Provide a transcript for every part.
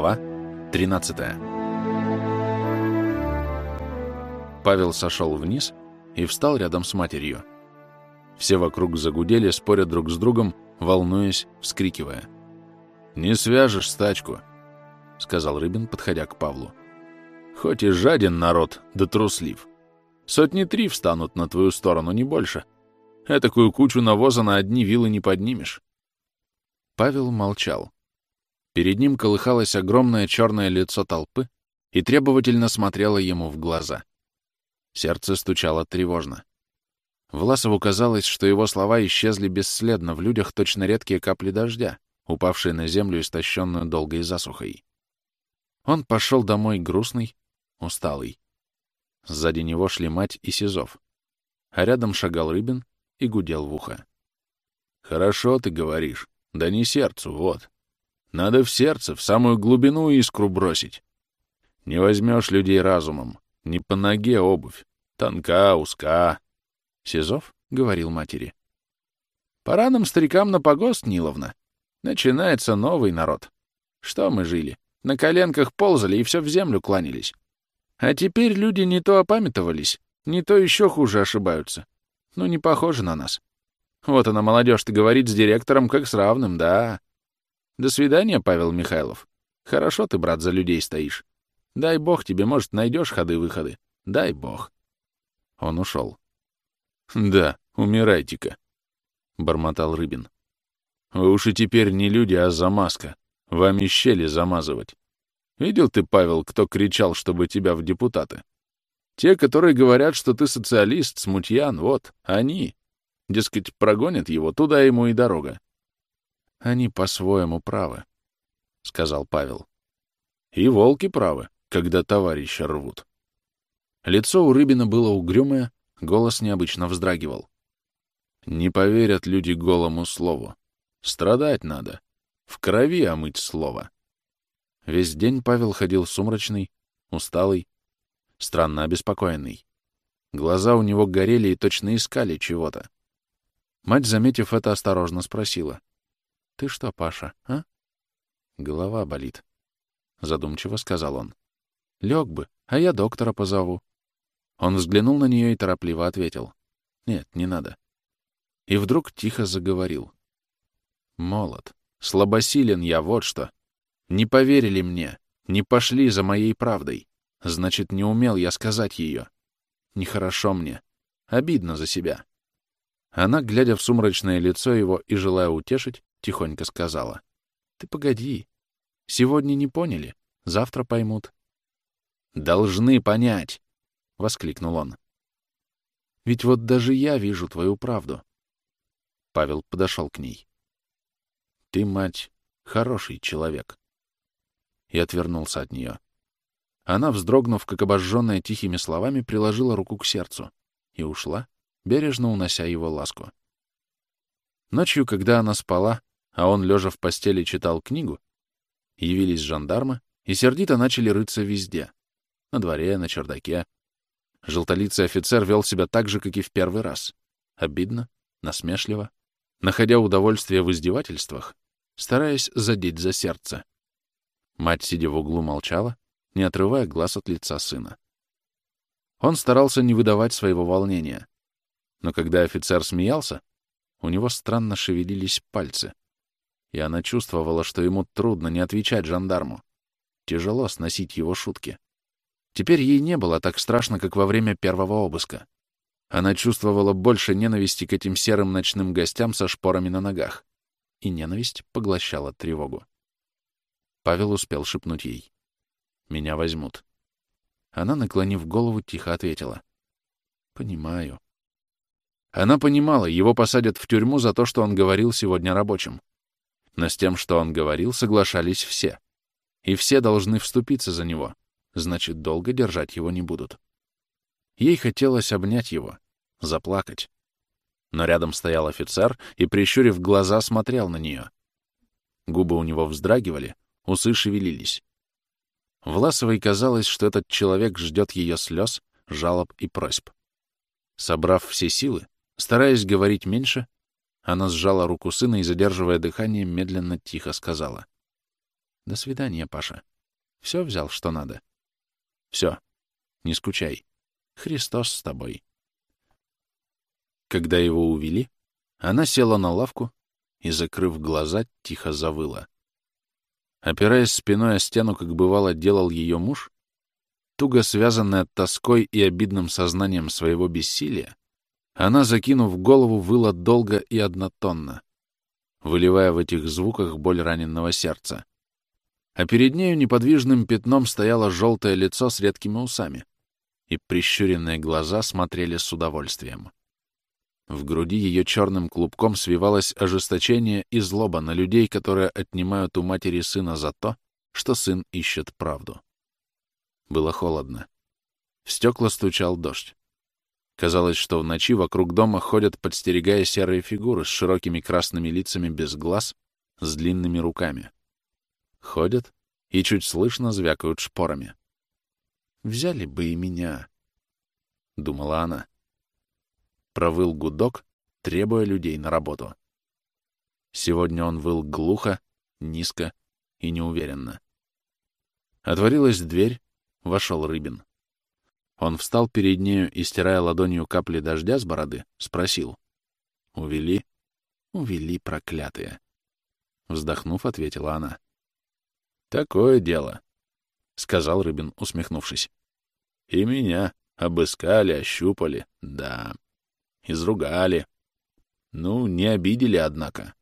Глава 13 Павел сошел вниз и встал рядом с матерью. Все вокруг загудели, споря друг с другом, волнуясь, вскрикивая. «Не свяжешь стачку», — сказал Рыбин, подходя к Павлу. «Хоть и жаден народ, да труслив. Сотни три встанут на твою сторону, не больше. Этакую кучу навоза на одни вилы не поднимешь». Павел молчал. Перед ним колыхалось огромное черное лицо толпы и требовательно смотрело ему в глаза. Сердце стучало тревожно. Власову казалось, что его слова исчезли бесследно в людях точно редкие капли дождя, упавшие на землю, истощенную долгой засухой. Он пошел домой грустный, усталый. Сзади него шли мать и Сизов, а рядом шагал Рыбин и гудел в ухо. «Хорошо ты говоришь, да не сердцу, вот. Надо в сердце, в самую глубину искру бросить. Не возьмешь людей разумом, не по ноге обувь, тонка, узка. Сизов говорил матери. Пора нам, старикам, на погост, Ниловна. Начинается новый народ. Что мы жили? На коленках ползали и все в землю кланялись. А теперь люди не то опамятовались, не то еще хуже ошибаются. Ну, не похоже на нас. Вот она, молодежь-то, говорит с директором как с равным, да. До свидания, Павел Михайлов. Хорошо ты, брат, за людей стоишь. Дай бог тебе, может, найдешь ходы-выходы. Дай бог. Он ушел. Да, умирайте-ка, — бормотал Рыбин. Вы уж и теперь не люди, а замазка. Вами щели замазывать. Видел ты, Павел, кто кричал, чтобы тебя в депутаты? Те, которые говорят, что ты социалист, смутьян, вот, они. Дескать, прогонят его, туда ему и дорога. Они по-своему правы, — сказал Павел. И волки правы, когда товарища рвут. Лицо у Рыбина было угрюмое, голос необычно вздрагивал. Не поверят люди голому слову. Страдать надо. В крови омыть слово. Весь день Павел ходил сумрачный, усталый, странно обеспокоенный. Глаза у него горели и точно искали чего-то. Мать, заметив это, осторожно спросила. Ты что, Паша, а? Голова болит. Задумчиво сказал он. Лег бы, а я доктора позову. Он взглянул на нее и торопливо ответил. Нет, не надо. И вдруг тихо заговорил. Молод. Слабосилен я, вот что. Не поверили мне, не пошли за моей правдой. Значит, не умел я сказать ее. Нехорошо мне. Обидно за себя. Она, глядя в сумрачное лицо его и желая утешить, — тихонько сказала. «Ты погоди. Сегодня не поняли, завтра поймут». «Должны понять!» — воскликнул он. «Ведь вот даже я вижу твою правду». Павел подошел к ней. «Ты, мать, хороший человек». И отвернулся от нее. Она, вздрогнув, как обожженная тихими словами, приложила руку к сердцу и ушла, бережно унося его ласку. Ночью, когда она спала, а он, лежа в постели, читал книгу, явились жандармы и сердито начали рыться везде. На дворе, на чердаке. Желтолицый офицер вел себя так же, как и в первый раз. Обидно, насмешливо, находя удовольствие в издевательствах, стараясь задеть за сердце. Мать, сидя в углу, молчала, не отрывая глаз от лица сына. Он старался не выдавать своего волнения. Но когда офицер смеялся, у него странно шевелились пальцы и она чувствовала, что ему трудно не отвечать жандарму. Тяжело сносить его шутки. Теперь ей не было так страшно, как во время первого обыска. Она чувствовала больше ненависти к этим серым ночным гостям со шпорами на ногах. И ненависть поглощала тревогу. Павел успел шепнуть ей. «Меня возьмут». Она, наклонив голову, тихо ответила. «Понимаю». Она понимала, его посадят в тюрьму за то, что он говорил сегодня рабочим. Но с тем, что он говорил, соглашались все. И все должны вступиться за него. Значит, долго держать его не будут. Ей хотелось обнять его, заплакать. Но рядом стоял офицер и, прищурив глаза, смотрел на нее. Губы у него вздрагивали, усы шевелились. Власовой казалось, что этот человек ждет ее слез, жалоб и просьб. Собрав все силы, стараясь говорить меньше, она сжала руку сына и, задерживая дыхание, медленно тихо сказала. «До свидания, Паша. Все взял, что надо. Все, не скучай. Христос с тобой. Когда его увели, она села на лавку и, закрыв глаза, тихо завыла. Опираясь спиной о стену, как бывало делал ее муж, туго связанная тоской и обидным сознанием своего бессилия, она, закинув голову, выла долго и однотонно, выливая в этих звуках боль раненного сердца. А перед нею неподвижным пятном стояло желтое лицо с редкими усами, и прищуренные глаза смотрели с удовольствием. В груди ее черным клубком свивалось ожесточение и злоба на людей, которые отнимают у матери сына за то, что сын ищет правду. Было холодно. В стекла стучал дождь. Казалось, что в ночи вокруг дома ходят, подстерегая серые фигуры с широкими красными лицами без глаз, с длинными руками. Ходят и чуть слышно звякают шпорами. «Взяли бы и меня», — думала она. Провыл гудок, требуя людей на работу. Сегодня он выл глухо, низко и неуверенно. Отворилась дверь, вошел Рыбин. Он встал перед нею и, стирая ладонью капли дождя с бороды, спросил. «Увели?» «Увели, проклятые!» Вздохнув, ответила она. «Такое дело», — сказал Рыбин, усмехнувшись. «И меня обыскали, ощупали, да, изругали. Ну, не обидели, однако.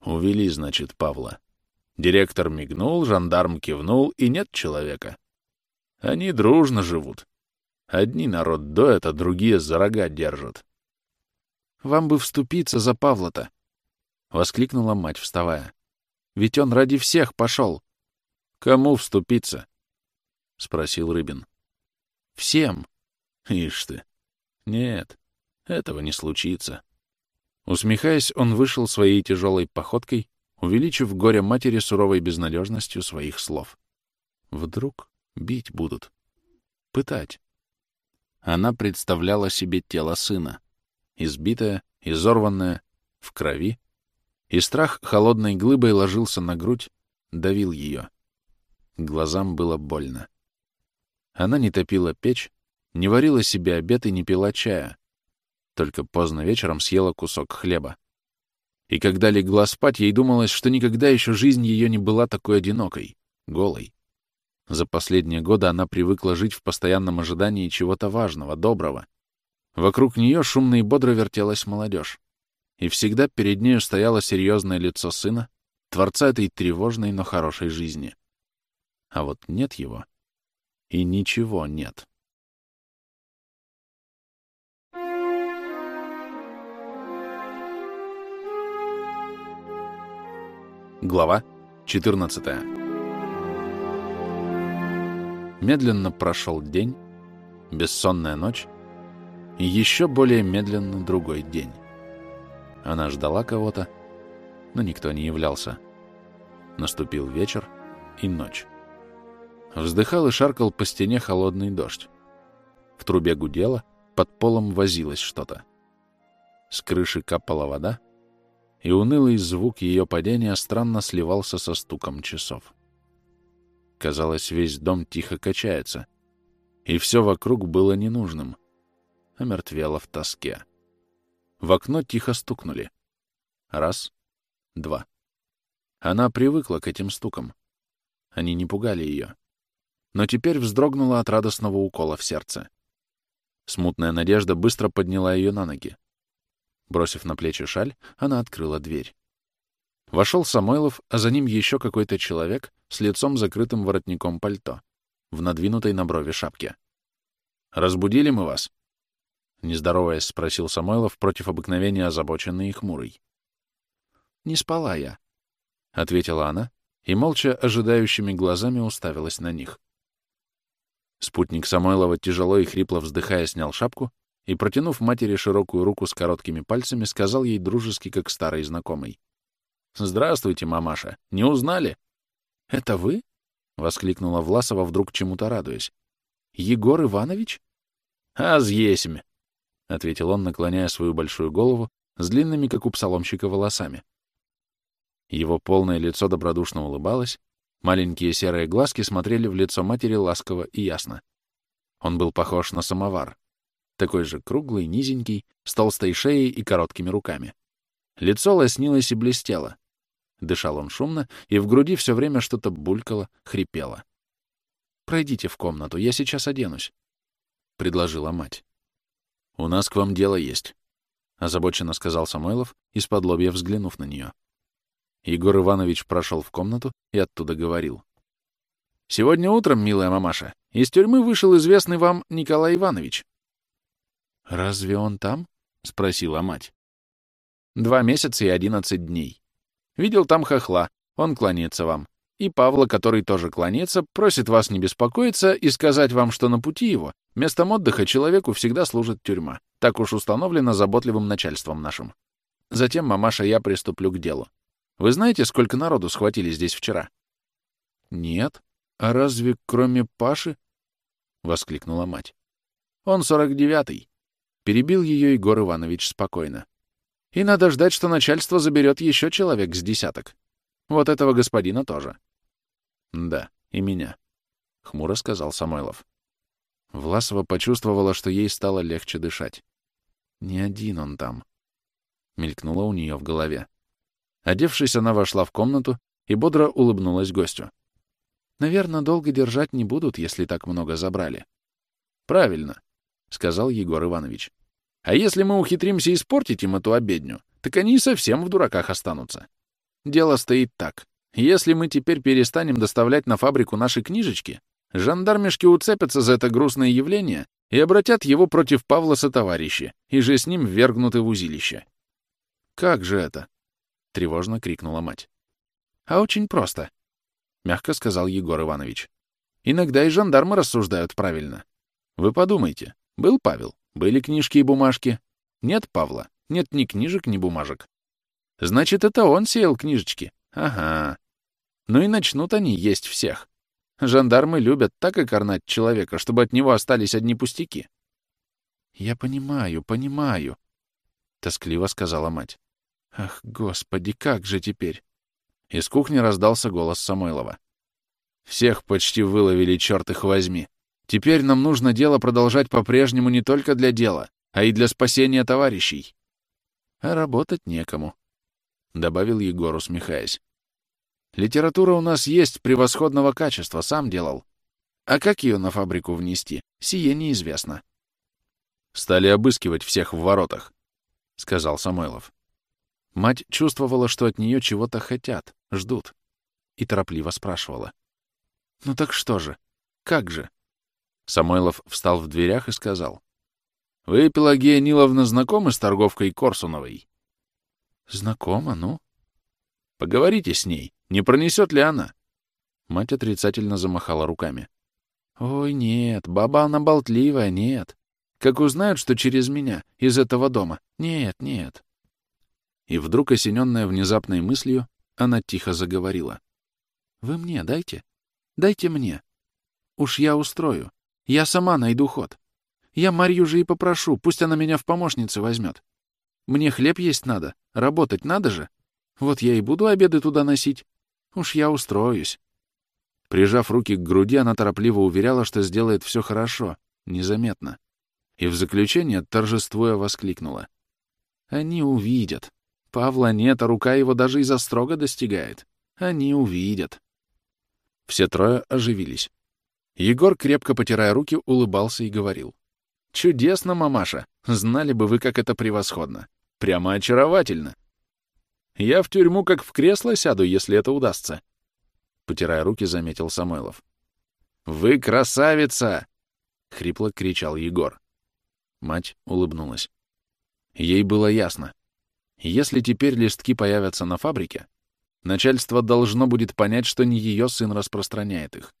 Увели, значит, Павла. Директор мигнул, жандарм кивнул, и нет человека. Они дружно живут. Одни народ доят, а другие за рога держат. «Вам бы вступиться за Павла-то!» — воскликнула мать, вставая. «Ведь он ради всех пошел!» «Кому вступиться?» — спросил Рыбин. «Всем!» «Ишь ты! Нет, этого не случится!» Усмехаясь, он вышел своей тяжелой походкой, увеличив горе матери суровой безнадежностью своих слов. Вдруг бить будут, пытать. Она представляла себе тело сына, избитое, изорванное, в крови, и страх холодной глыбой ложился на грудь, давил ее. Глазам было больно. Она не топила печь, не варила себе обед и не пила чая, только поздно вечером съела кусок хлеба. И когда легла спать, ей думалось, что никогда еще жизнь ее не была такой одинокой, голой. За последние годы она привыкла жить в постоянном ожидании чего-то важного, доброго. Вокруг нее шумно и бодро вертелась молодежь. И всегда перед нею стояло серьезное лицо сына, творца этой тревожной, но хорошей жизни. А вот нет его, и ничего нет. Глава 14 Медленно прошел день, бессонная ночь и еще более медленно другой день. Она ждала кого-то, но никто не являлся. Наступил вечер и ночь. Вздыхал и шаркал по стене холодный дождь. В трубе гудело, под полом возилось что-то. С крыши капала вода, и унылый звук ее падения странно сливался со стуком часов. Казалось, весь дом тихо качается, и все вокруг было ненужным, а мертвело в тоске. В окно тихо стукнули. Раз, два. Она привыкла к этим стукам. Они не пугали ее. Но теперь вздрогнула от радостного укола в сердце. Смутная надежда быстро подняла ее на ноги. Бросив на плечи шаль, она открыла дверь. Вошел Самойлов, а за ним еще какой-то человек с лицом закрытым воротником пальто, в надвинутой на брови шапке. «Разбудили мы вас?» Не здороваясь, спросил Самойлов против обыкновения озабоченный и хмурый. «Не спала я», — ответила она, и молча ожидающими глазами уставилась на них. Спутник Самойлова, тяжело и хрипло вздыхая, снял шапку и, протянув матери широкую руку с короткими пальцами, сказал ей дружески, как старый знакомый. «Здравствуйте, мамаша. Не узнали?» «Это вы?» — воскликнула Власова, вдруг чему-то радуясь. «Егор Иванович?» «Аз есмь», — ответил он, наклоняя свою большую голову с длинными, как у псаломщика, волосами. Его полное лицо добродушно улыбалось, Маленькие серые глазки смотрели в лицо матери ласково и ясно. Он был похож на самовар. Такой же круглый, низенький, с толстой шеей и короткими руками. Лицо лоснилось и блестело. Дышал он шумно, и в груди все время что-то булькало, хрипело. «Пройдите в комнату, я сейчас оденусь», — предложила мать. «У нас к вам дело есть», — озабоченно сказал Самойлов, из-под лобья взглянув на нее. Егор Иванович прошел в комнату и оттуда говорил. «Сегодня утром, милая мамаша, из тюрьмы вышел известный вам Николай Иванович». «Разве он там?» — спросила мать. «Два месяца и одиннадцать дней. Видел там хохла, он кланяется вам. И Павла, который тоже кланяется, просит вас не беспокоиться и сказать вам, что на пути его местом отдыха человеку всегда служит тюрьма. Так уж установлено заботливым начальством нашим. Затем, мамаша, я приступлю к делу. Вы знаете, сколько народу схватили здесь вчера? Нет. А разве кроме Паши? Воскликнула мать. Он сорок девятый. Перебил ее Егор Иванович спокойно. И надо ждать, что начальство заберет еще человек с десяток. Вот этого господина тоже. Да, и меня, — хмуро сказал Самойлов. Власова почувствовала, что ей стало легче дышать. Не один он там. Мелькнуло у нее в голове. Одевшись, она вошла в комнату и бодро улыбнулась гостю. «Наверное, долго держать не будут, если так много забрали». «Правильно», — сказал Егор Иванович. А если мы ухитримся испортить им эту обедню, так они совсем в дураках останутся. Дело стоит так. Если мы теперь перестанем доставлять на фабрику наши книжечки, жандармишки уцепятся за это грустное явление и обратят его против Павла сотоварища, и же с ним ввергнуты в узилище. «Как же это?» — тревожно крикнула мать. «А очень просто», — мягко сказал Егор Иванович. «Иногда и жандармы рассуждают правильно. Вы подумайте, был Павел, были книжки и бумажки. Нет Павла, нет ни книжек, ни бумажек. Значит, это он сеял книжечки. Ага. Ну и начнут они есть всех. Жандармы любят так окорнать человека, чтобы от него остались одни пустяки. «Я понимаю, понимаю», — тоскливо сказала мать. «Ах, господи, как же теперь?» Из кухни раздался голос Самойлова. «Всех почти выловили, черт их возьми. Теперь нам нужно дело продолжать по-прежнему не только для дела, а и для спасения товарищей. А работать некому, — добавил Егор, усмехаясь. Литература у нас есть превосходного качества, сам делал. А как ее на фабрику внести, сие неизвестно. Стали обыскивать всех в воротах, — сказал Самойлов. Мать чувствовала, что от нее чего-то хотят, ждут, и торопливо спрашивала. «Ну так что же? Как же?» Самойлов встал в дверях и сказал. — Вы, Пелагея Ниловна, знакомы с торговкой Корсуновой? — Знакома, ну? — Поговорите с ней. Не пронесет ли она? Мать отрицательно замахала руками. — Ой, нет, баба она болтливая, нет. Как узнают, что через меня, из этого дома. Нет, нет. И вдруг, осененная внезапной мыслью, она тихо заговорила. — Вы мне дайте. Дайте мне. Уж я устрою. Я сама найду ход. Я Марью же и попрошу, пусть она меня в помощницы возьмет. Мне хлеб есть надо, работать надо же. Вот я и буду обеды туда носить. Уж я устроюсь. Прижав руки к груди, она торопливо уверяла, что сделает все хорошо, незаметно. И в заключение, торжествуя, воскликнула. Они увидят. Павла нет, а рука его даже из-за строго достигает. Они увидят. Все трое оживились. Егор, крепко потирая руки, улыбался и говорил. «Чудесно, мамаша! Знали бы вы, как это превосходно! Прямо очаровательно! Я в тюрьму как в кресло сяду, если это удастся!» Потирая руки, заметил Самойлов. «Вы красавица!» — хрипло кричал Егор. Мать улыбнулась. Ей было ясно. Если теперь листки появятся на фабрике, начальство должно будет понять, что не ее сын распространяет их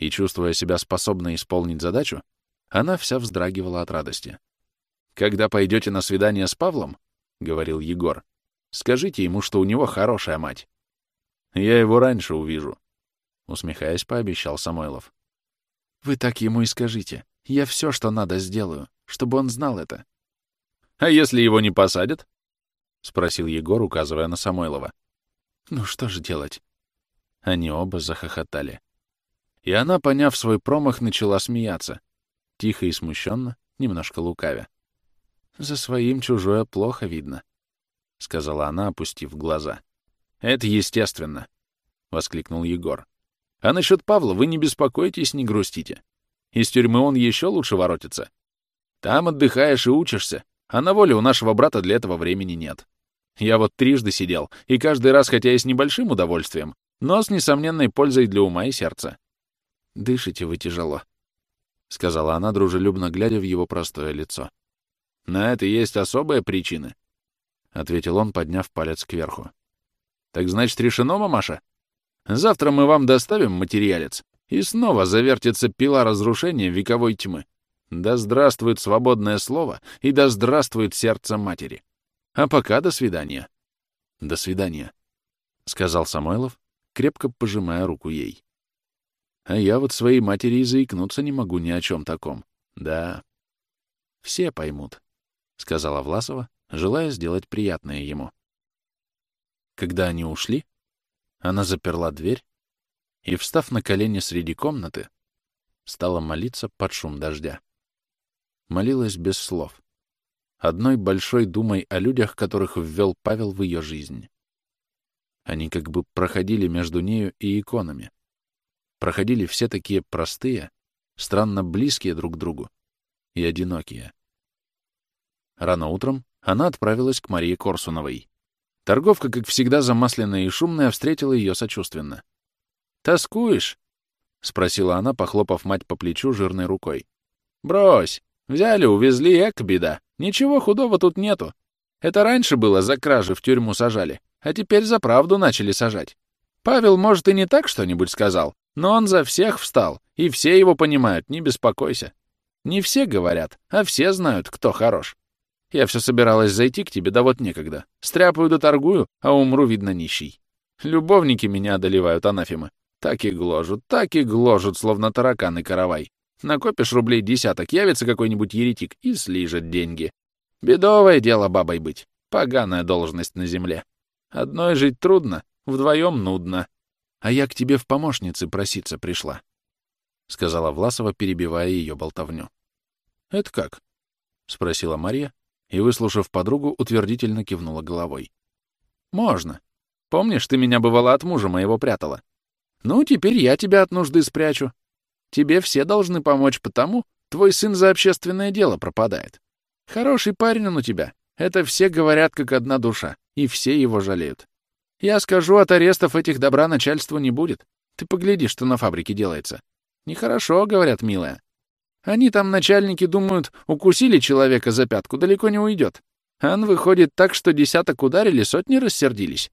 и, чувствуя себя способной исполнить задачу, она вся вздрагивала от радости. «Когда пойдете на свидание с Павлом, — говорил Егор, — скажите ему, что у него хорошая мать. Я его раньше увижу, — усмехаясь, пообещал Самойлов. «Вы так ему и скажите. Я все, что надо, сделаю, чтобы он знал это». «А если его не посадят?» — спросил Егор, указывая на Самойлова. «Ну что же делать?» Они оба захохотали. И она, поняв свой промах, начала смеяться. Тихо и смущенно, немножко лукавя. «За своим чужое плохо видно», — сказала она, опустив глаза. «Это естественно», — воскликнул Егор. «А насчет Павла вы не беспокойтесь, не грустите. Из тюрьмы он еще лучше воротится. Там отдыхаешь и учишься, а на воле у нашего брата для этого времени нет. Я вот трижды сидел, и каждый раз, хотя и с небольшим удовольствием, но с несомненной пользой для ума и сердца. «Дышите вы тяжело», — сказала она, дружелюбно глядя в его простое лицо. «На это есть особая причина», — ответил он, подняв палец кверху. «Так значит, решено, мамаша? Завтра мы вам доставим материалец, и снова завертится пила разрушения вековой тьмы. Да здравствует свободное слово, и да здравствует сердце матери. А пока до свидания». «До свидания», — сказал Самойлов, крепко пожимая руку ей. А я вот своей матери и заикнуться не могу ни о чем таком. Да. Все поймут, — сказала Власова, желая сделать приятное ему. Когда они ушли, она заперла дверь и, встав на колени среди комнаты, стала молиться под шум дождя. Молилась без слов, одной большой думой о людях, которых ввел Павел в ее жизнь. Они как бы проходили между нею и иконами. Проходили все такие простые, странно близкие друг к другу и одинокие. Рано утром она отправилась к Марии Корсуновой. Торговка, как всегда замасленная и шумная, встретила ее сочувственно. «Тоскуешь?» — спросила она, похлопав мать по плечу жирной рукой. «Брось! Взяли, увезли, эк, беда. Ничего худого тут нету. Это раньше было, за кражи в тюрьму сажали а теперь за правду начали сажать. Павел, может, и не так что-нибудь сказал, но он за всех встал, и все его понимают, не беспокойся. Не все говорят, а все знают, кто хорош. Я все собиралась зайти к тебе, да вот некогда. Стряпаю да торгую, а умру, видно, нищий. Любовники меня одолевают, анафемы. Так и гложут, так и гложут, словно тараканы каравай. Накопишь рублей десяток, явится какой-нибудь еретик и слижет деньги. Бедовое дело бабой быть. Поганая должность на земле. Одной жить трудно, вдвоем нудно. А я к тебе в помощнице проситься пришла, — сказала Власова, перебивая ее болтовню. — Это как? — спросила Мария и, выслушав подругу, утвердительно кивнула головой. — Можно. Помнишь, ты меня, бывало, от мужа моего прятала? Ну, теперь я тебя от нужды спрячу. Тебе все должны помочь, потому твой сын за общественное дело пропадает. Хороший парень он у тебя. Это все говорят, как одна душа и все его жалеют. Я скажу, от арестов этих добра начальству не будет. Ты погляди, что на фабрике делается. Нехорошо, говорят, милая. Они там, начальники, думают, укусили человека за пятку, далеко не уйдет. Ан выходит так, что десяток ударили, сотни рассердились.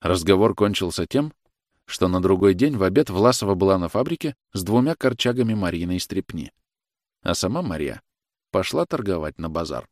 Разговор кончился тем, что на другой день в обед Власова была на фабрике с двумя корчагами Марьиной стрепни. А сама Мария пошла торговать на базар.